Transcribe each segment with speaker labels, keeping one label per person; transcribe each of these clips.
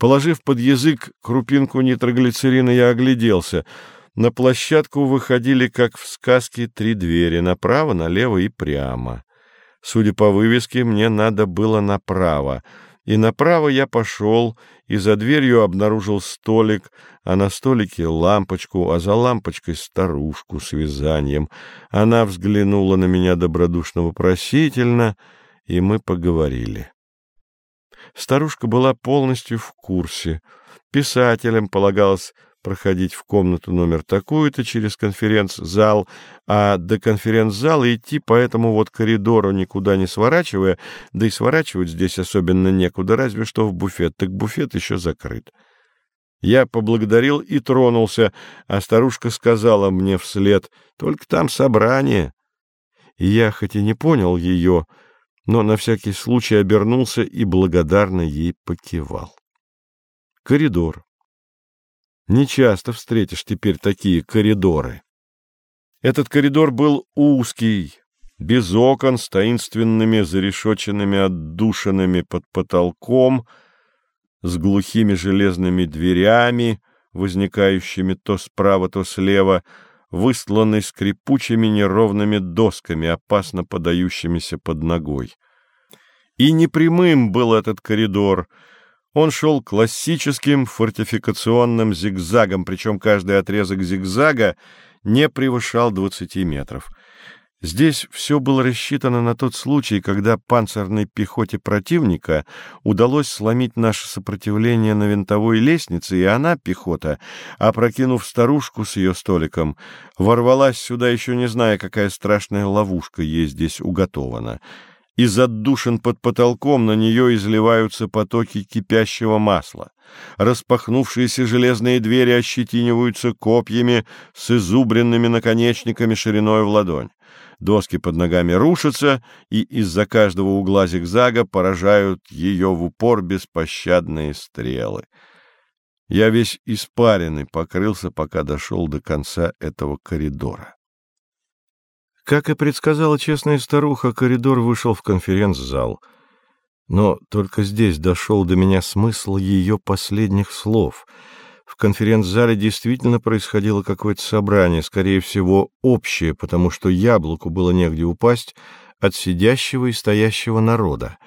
Speaker 1: Положив под язык крупинку нитроглицерина, я огляделся. На площадку выходили, как в сказке, три двери — направо, налево и прямо. Судя по вывеске, мне надо было направо — и направо я пошел, и за дверью обнаружил столик, а на столике лампочку, а за лампочкой старушку с вязанием. Она взглянула на меня добродушно-вопросительно, и мы поговорили. Старушка была полностью в курсе. Писателям полагалось проходить в комнату номер такую-то через конференц-зал, а до конференц-зала идти по этому вот коридору, никуда не сворачивая, да и сворачивать здесь особенно некуда, разве что в буфет, так буфет еще закрыт. Я поблагодарил и тронулся, а старушка сказала мне вслед, «Только там собрание». И я хоть и не понял ее, но на всякий случай обернулся и благодарно ей покивал. Коридор. Не часто встретишь теперь такие коридоры. Этот коридор был узкий, без окон, с таинственными зарешоченными отдушинами под потолком, с глухими железными дверями, возникающими то справа, то слева, выстланный скрипучими неровными досками, опасно подающимися под ногой. И непрямым был этот коридор — он шел классическим фортификационным зигзагом, причем каждый отрезок зигзага не превышал 20 метров. Здесь все было рассчитано на тот случай, когда панцирной пехоте противника удалось сломить наше сопротивление на винтовой лестнице, и она, пехота, опрокинув старушку с ее столиком, ворвалась сюда, еще не зная, какая страшная ловушка ей здесь уготована — из отдушин под потолком на нее изливаются потоки кипящего масла. Распахнувшиеся железные двери ощетиниваются копьями с изубренными наконечниками шириной в ладонь. Доски под ногами рушатся, и из-за каждого угла зигзага поражают ее в упор беспощадные стрелы. Я весь испаренный покрылся, пока дошел до конца этого коридора. Как и предсказала честная старуха, коридор вышел в конференц-зал. Но только здесь дошел до меня смысл ее последних слов. В конференц-зале действительно происходило какое-то собрание, скорее всего, общее, потому что яблоку было негде упасть от сидящего и стоящего народа.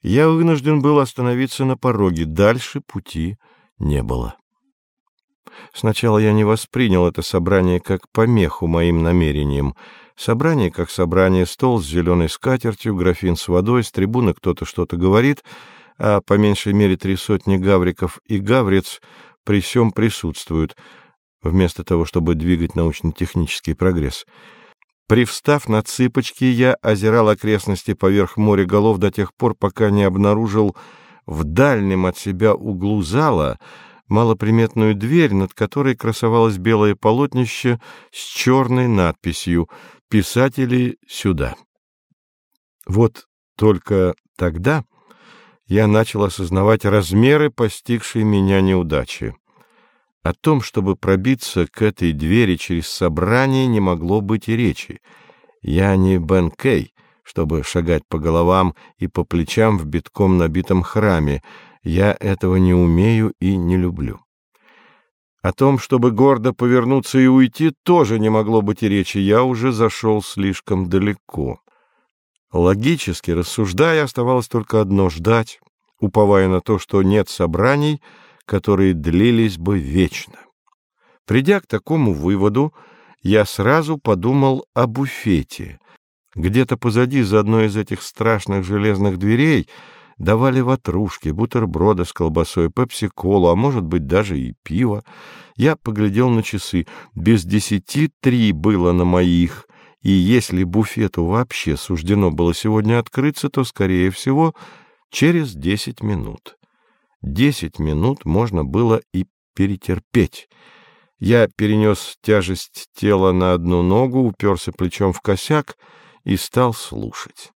Speaker 1: Я вынужден был остановиться на пороге, дальше пути не было. Сначала я не воспринял это собрание как помеху моим намерениям. Собрание как собрание, стол с зеленой скатертью, графин с водой, с трибуны кто-то что-то говорит, а по меньшей мере три сотни гавриков и гавриц при всем присутствуют, вместо того, чтобы двигать научно-технический прогресс. Привстав на цыпочки, я озирал окрестности поверх моря голов до тех пор, пока не обнаружил в дальнем от себя углу зала малоприметную дверь, над которой красовалось белое полотнище с черной надписью «Писатели сюда». Вот только тогда я начал осознавать размеры постигшей меня неудачи. О том, чтобы пробиться к этой двери через собрание, не могло быть и речи. Я не Бен Кей, чтобы шагать по головам и по плечам в битком набитом храме, я этого не умею и не люблю. О том, чтобы гордо повернуться и уйти, тоже не могло быть и речи. Я уже зашел слишком далеко. Логически рассуждая, оставалось только одно — ждать, уповая на то, что нет собраний, которые длились бы вечно. Придя к такому выводу, я сразу подумал о буфете. Где-то позади, за одной из этих страшных железных дверей — давали ватрушки, бутерброды с колбасой, пепси-колу, а может быть даже и пиво. Я поглядел на часы. Без десяти три было на моих, и если буфету вообще суждено было сегодня открыться, то, скорее всего, через десять минут. Десять минут можно было и перетерпеть. Я перенес тяжесть тела на одну ногу, уперся плечом в косяк и стал слушать.